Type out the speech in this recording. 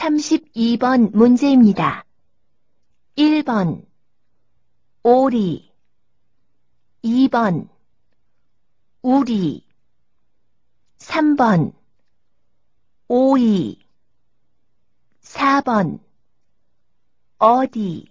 32번 문제입니다. 1번 오리. 2번 우리. 3번 오이. 4번 어디.